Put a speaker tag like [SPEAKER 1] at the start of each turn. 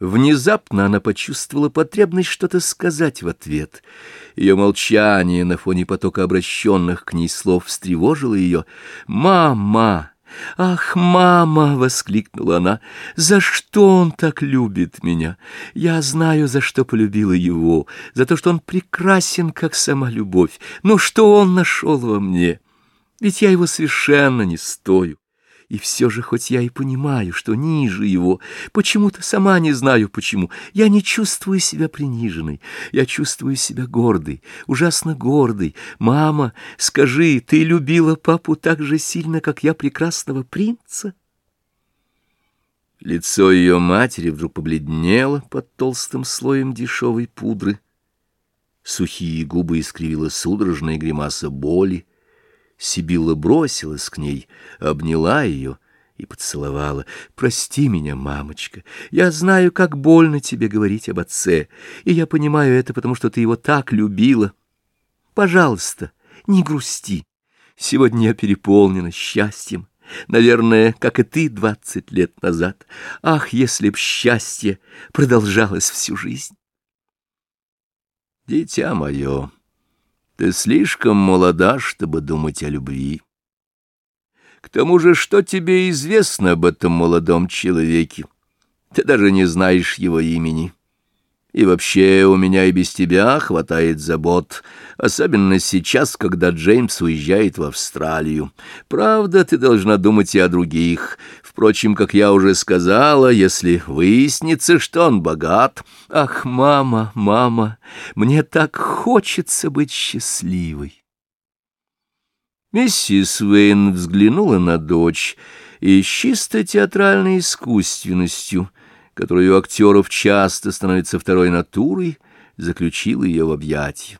[SPEAKER 1] Внезапно она почувствовала потребность что-то сказать в ответ. Ее молчание на фоне потока обращенных к ней слов встревожило ее. «Мама! Ах, мама!» — воскликнула она. «За что он так любит меня? Я знаю, за что полюбила его, за то, что он прекрасен, как сама любовь. Но что он нашел во мне? Ведь я его совершенно не стою. И все же, хоть я и понимаю, что ниже его, почему-то сама не знаю почему, я не чувствую себя приниженной, я чувствую себя гордой, ужасно гордой. Мама, скажи, ты любила папу так же сильно, как я прекрасного принца? Лицо ее матери вдруг побледнело под толстым слоем дешевой пудры. Сухие губы искривила судорожная гримаса боли. Сибилла бросилась к ней, обняла ее и поцеловала. «Прости меня, мамочка, я знаю, как больно тебе говорить об отце, и я понимаю это, потому что ты его так любила. Пожалуйста, не грусти. Сегодня я переполнена счастьем, наверное, как и ты двадцать лет назад. Ах, если б счастье продолжалось всю жизнь!» «Дитя мое!» Ты слишком молода, чтобы думать о любви. К тому же, что тебе известно об этом молодом человеке? Ты даже не знаешь его имени. И вообще у меня и без тебя хватает забот, особенно сейчас, когда Джеймс уезжает в Австралию. Правда, ты должна думать и о других. Впрочем, как я уже сказала, если выяснится, что он богат... Ах, мама, мама, мне так хочется быть счастливой. Миссис Уэйн взглянула на дочь и с чисто театральной искусственностью — которая у актеров часто становится второй натурой, заключил ее в объятия.